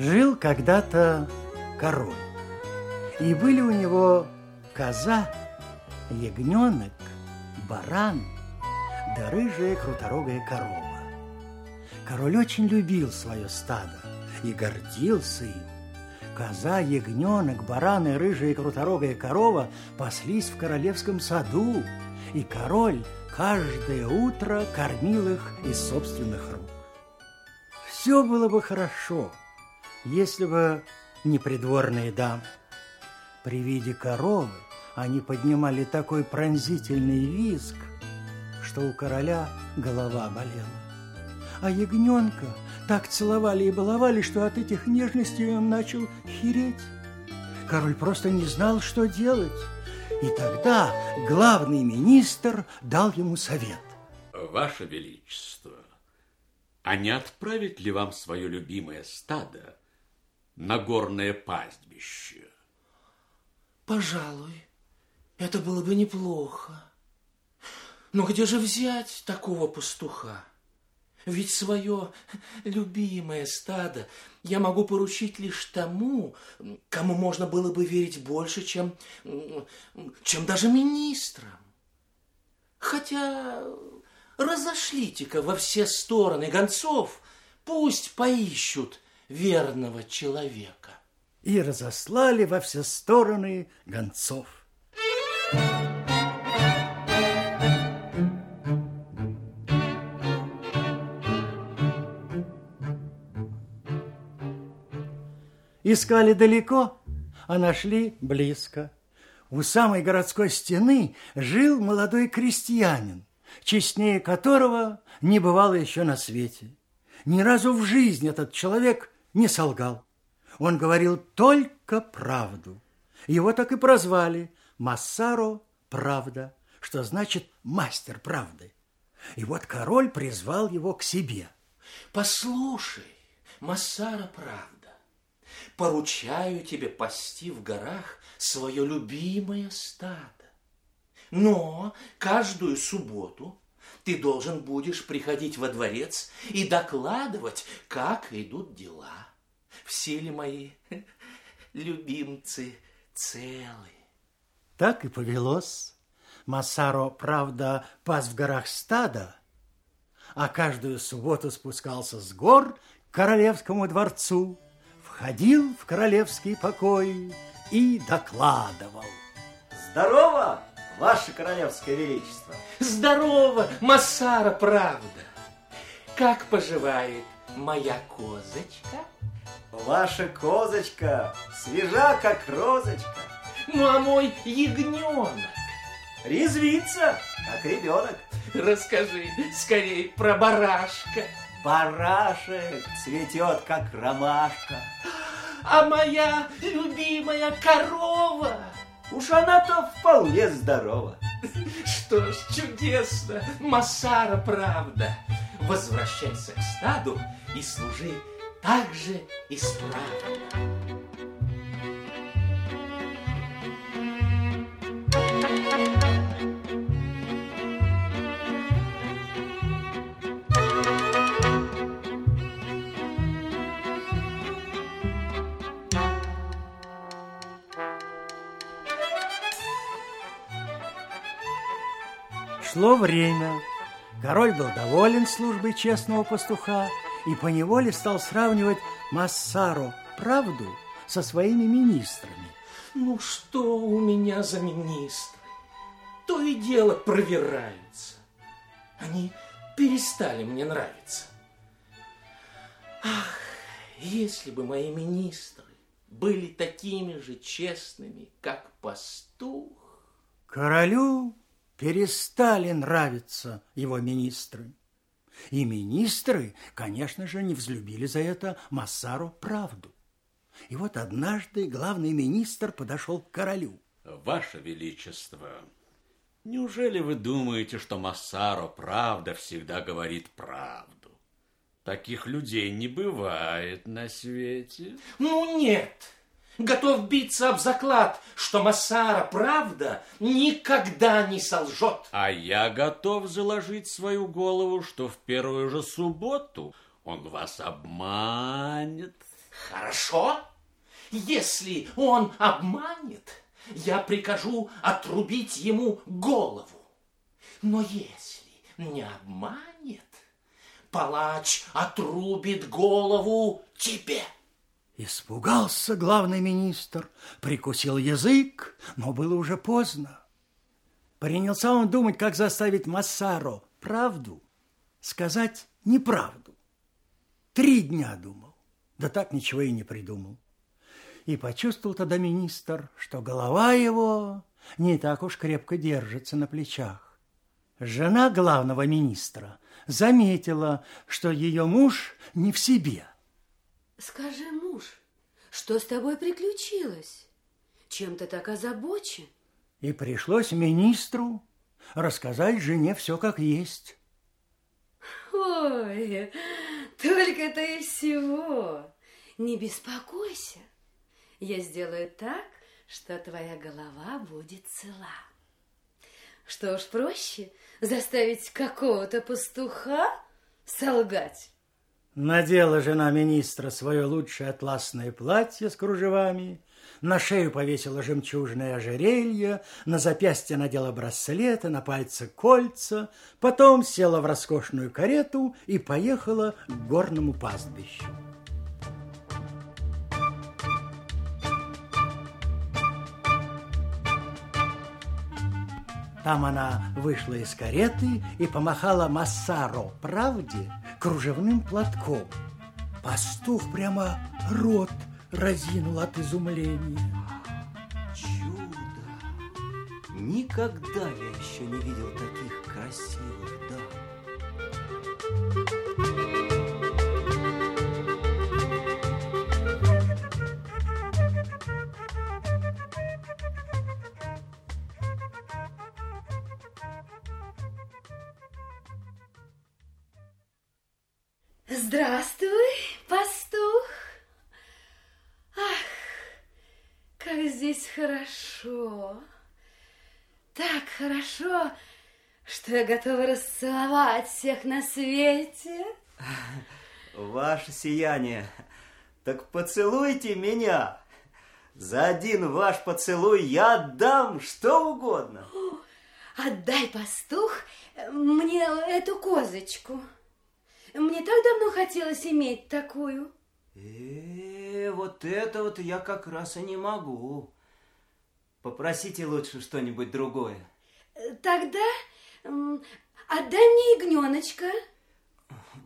Жил когда-то король, и были у него коза, ягненок, баран, да рыжая круторогая корова. Король очень любил свое стадо и гордился им. Коза, ягненок, баран и рыжая круторогая корова паслись в королевском саду, и король каждое утро кормил их из собственных рук. Все было бы хорошо, если бы не придворные дамы. При виде коровы они поднимали такой пронзительный визг, что у короля голова болела. А ягненка так целовали и баловали, что от этих нежностей он начал хереть. Король просто не знал, что делать. И тогда главный министр дал ему совет. Ваше Величество, а не отправить ли вам свое любимое стадо на горное пастбище? Пожалуй, это было бы неплохо. Но где же взять такого пастуха? Ведь свое любимое стадо я могу поручить лишь тому, кому можно было бы верить больше, чем, чем даже министрам. Хотя разошлите-ка во все стороны гонцов, пусть поищут верного человека. И разослали во все стороны гонцов. Искали далеко, а нашли близко. У самой городской стены жил молодой крестьянин, честнее которого не бывало еще на свете. Ни разу в жизни этот человек не солгал. Он говорил только правду. Его так и прозвали Массаро Правда, что значит мастер правды. И вот король призвал его к себе. Послушай, Массаро Правда, поручаю тебе пасти в горах свое любимое стадо. Но каждую субботу ты должен будешь приходить во дворец и докладывать, как идут дела. Все ли мои любимцы целы? Так и повелось. Массаро, правда, пас в горах стада, а каждую субботу спускался с гор к королевскому дворцу входил в королевский покой и докладывал. Здорово, ваше королевское величество. Здорово, Массара, правда. Как поживает моя козочка? Ваша козочка свежа, как розочка. Ну, а мой ягненок? Резвится, как ребенок. Расскажи скорее про барашка. Барашек цветет, как ромашка. А моя любимая корова? Уж она-то вполне здорова. Что ж, чудесно, Масара, правда. Возвращайся к стаду и служи так же исправно. Шло время. Король был доволен службой честного пастуха и поневоле стал сравнивать Массару правду со своими министрами. Ну что у меня за министры? То и дело проверяются. Они перестали мне нравиться. Ах, если бы мои министры были такими же честными, как пастух. Королю перестали нравиться его министры. И министры, конечно же, не взлюбили за это Массару правду. И вот однажды главный министр подошел к королю. Ваше Величество, неужели вы думаете, что Массаро правда всегда говорит правду? Таких людей не бывает на свете. Ну нет, готов биться об заклад, что Массара, правда, никогда не солжет. А я готов заложить свою голову, что в первую же субботу он вас обманет. Хорошо. Если он обманет, я прикажу отрубить ему голову. Но если не обманет, палач отрубит голову тебе. Испугался главный министр, прикусил язык, но было уже поздно. Принялся он думать, как заставить Массаро правду сказать неправду. Три дня думал, да так ничего и не придумал. И почувствовал тогда министр, что голова его не так уж крепко держится на плечах. Жена главного министра заметила, что ее муж не в себе. Скажи, муж, что с тобой приключилось? Чем ты так озабочен? И пришлось министру рассказать жене все как есть. Ой, только-то и всего. Не беспокойся. Я сделаю так, что твоя голова будет цела. Что уж проще заставить какого-то пастуха солгать. Надела жена министра свое лучшее атласное платье с кружевами, на шею повесила жемчужное ожерелье, на запястье надела браслеты, на пальцы кольца, потом села в роскошную карету и поехала к горному пастбищу. Там она вышла из кареты и помахала Массаро правде кружевным платком. Пастух прямо рот разинул от изумления. Чудо! Никогда я еще не видел таких красивых дам. Здравствуй, пастух. Ах, как здесь хорошо. Так хорошо, что я готова расцеловать всех на свете. Ваше сияние, так поцелуйте меня. За один ваш поцелуй я отдам что угодно. Отдай, пастух, мне эту козочку. Мне так давно хотелось иметь такую. Э, вот это вот я как раз и не могу. Попросите лучше что-нибудь другое. Тогда м, отдай мне ягненочка.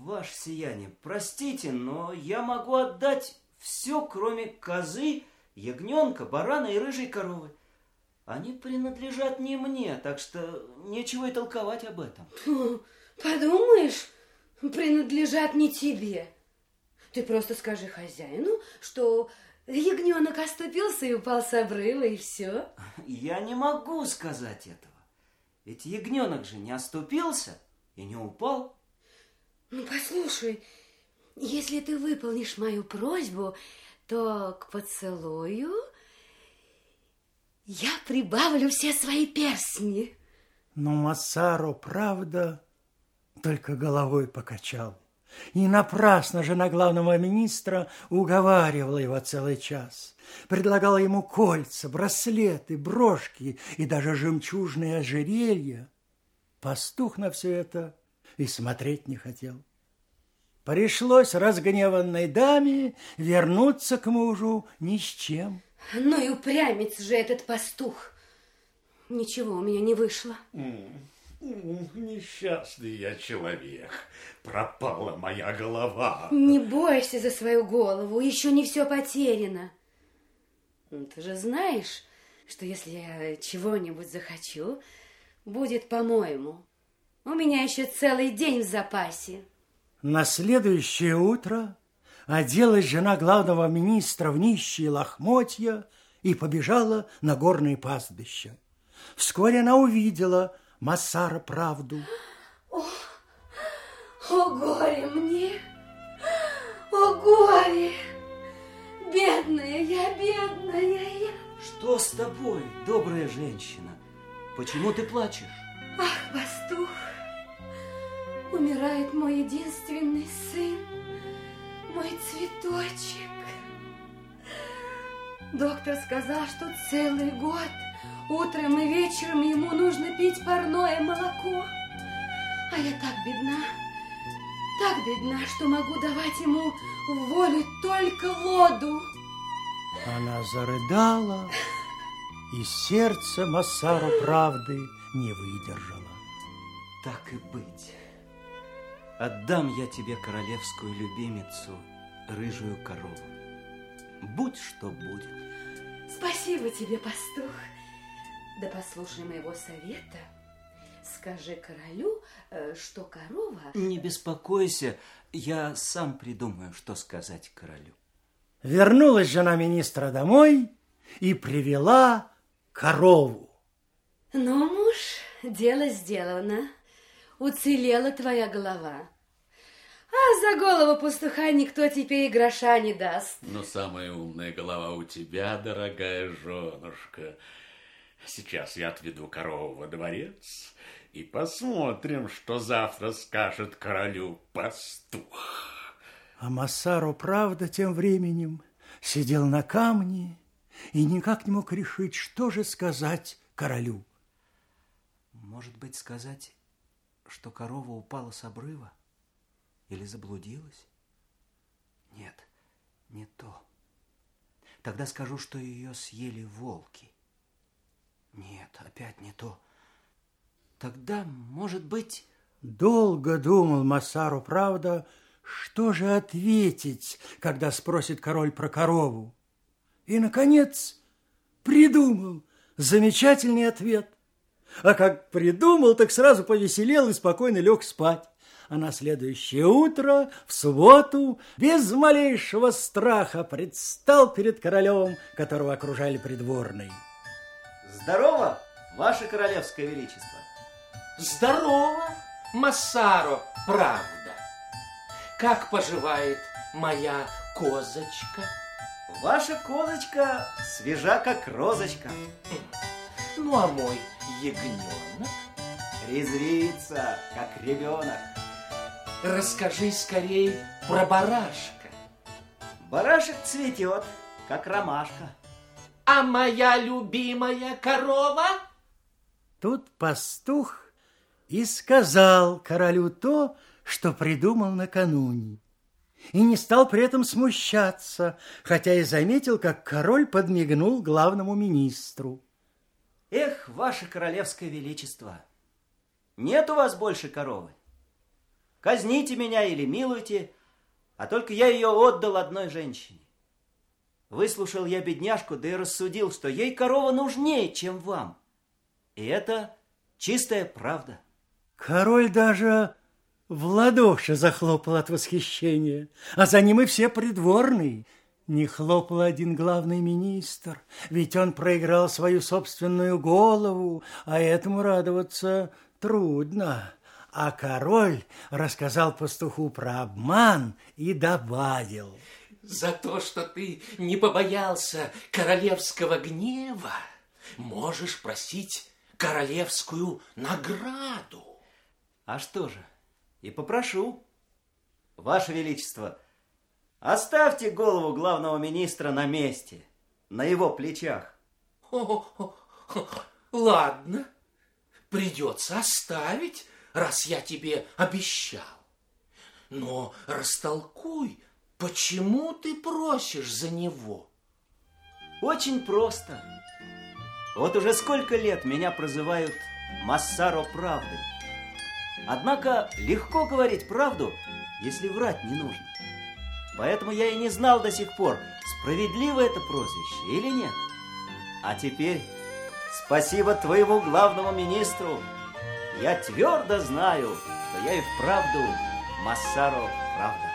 Ваше сияние, простите, но я могу отдать все, кроме козы, ягненка, барана и рыжей коровы. Они принадлежат не мне, так что нечего и толковать об этом. Подумаешь, принадлежат не тебе. Ты просто скажи хозяину, что ягненок оступился и упал с обрыва, и все. Я не могу сказать этого. Ведь ягненок же не оступился и не упал. Ну, послушай, если ты выполнишь мою просьбу, то к поцелую я прибавлю все свои перстни. Но Массаро, правда, только головой покачал. И напрасно жена главного министра уговаривала его целый час. Предлагала ему кольца, браслеты, брошки и даже жемчужные ожерелья. Пастух на все это и смотреть не хотел. Пришлось разгневанной даме вернуться к мужу ни с чем. Ну и упрямец же этот пастух. Ничего у меня не вышло. М, Несчастный я человек. Пропала моя голова. Не бойся за свою голову, еще не все потеряно. Ну, Ты же знаешь, что если я чего-нибудь захочу, будет по-моему. У меня еще целый день в запасе. На следующее утро оделась жена главного министра в нищие лохмотья и побежала на горные пастбища. Вскоре она увидела Массара правду. О, горе мне! О, горе! Бедная я, бедная я! Что с тобой, добрая женщина? Почему ты плачешь? Ах, пастух, умирает мой единственный сын, мой цветочек. Доктор сказал, что целый год утром и вечером ему нужно пить парное молоко. А я так бедна, так бедна, что могу давать ему в волю только воду. Она зарыдала, и сердце Массару правды не выдержало. Так и быть. Отдам я тебе королевскую любимицу, рыжую корову. Будь что будет. Спасибо тебе, пастух. Да послушай моего совета. Скажи королю, э, что корова... Не беспокойся, я сам придумаю, что сказать королю. Вернулась жена министра домой и привела корову. Ну, муж, дело сделано. Уцелела твоя голова. А за голову пастуха никто теперь и гроша не даст. Но самая умная голова у тебя, дорогая женушка. Сейчас я отведу корову во дворец и посмотрим, что завтра скажет королю пастух. А Массаро, правда, тем временем сидел на камне и никак не мог решить, что же сказать королю. Может быть, сказать, что корова упала с обрыва или заблудилась? Нет, не то. Тогда скажу, что ее съели волки. Нет, опять не то. Тогда, может быть... Долго думал Массару, правда, что же ответить, когда спросит король про корову. И, наконец, придумал замечательный ответ. А как придумал, так сразу повеселел и спокойно лег спать. А на следующее утро, в субботу, без малейшего страха предстал перед королем, которого окружали придворные. Здорово, ваше королевское величество. Здорово, Массаро, правда. Как поживает моя козочка? Ваша козочка свежа, как розочка. Ну, а мой ягненок? Резвится, как ребенок. Расскажи скорей про барашка. Барашек цветет, как ромашка. А моя любимая корова? Тут пастух и сказал королю то, что придумал накануне. И не стал при этом смущаться, хотя и заметил, как король подмигнул главному министру. Эх, ваше королевское величество, нет у вас больше коровы. Казните меня или милуйте, а только я ее отдал одной женщине. Выслушал я бедняжку, да и рассудил, что ей корова нужнее, чем вам. И это чистая правда. Король даже в ладоши захлопал от восхищения, а за ним и все придворные. Не хлопал один главный министр, ведь он проиграл свою собственную голову, а этому радоваться трудно. А король рассказал пастуху про обман и добавил. За то, что ты не побоялся королевского гнева, можешь просить королевскую награду. А что же, и попрошу. Ваше Величество, оставьте голову главного министра на месте, на его плечах. О, -о, -о, ладно, придется оставить, раз я тебе обещал. Но растолкуй, почему ты просишь за него? Очень просто. Вот уже сколько лет меня прозывают Массаро правдой. Однако легко говорить правду, если врать не нужно. Поэтому я и не знал до сих пор, справедливо это прозвище или нет. А теперь, спасибо твоему главному министру, я твердо знаю, что я и вправду Массаро правда.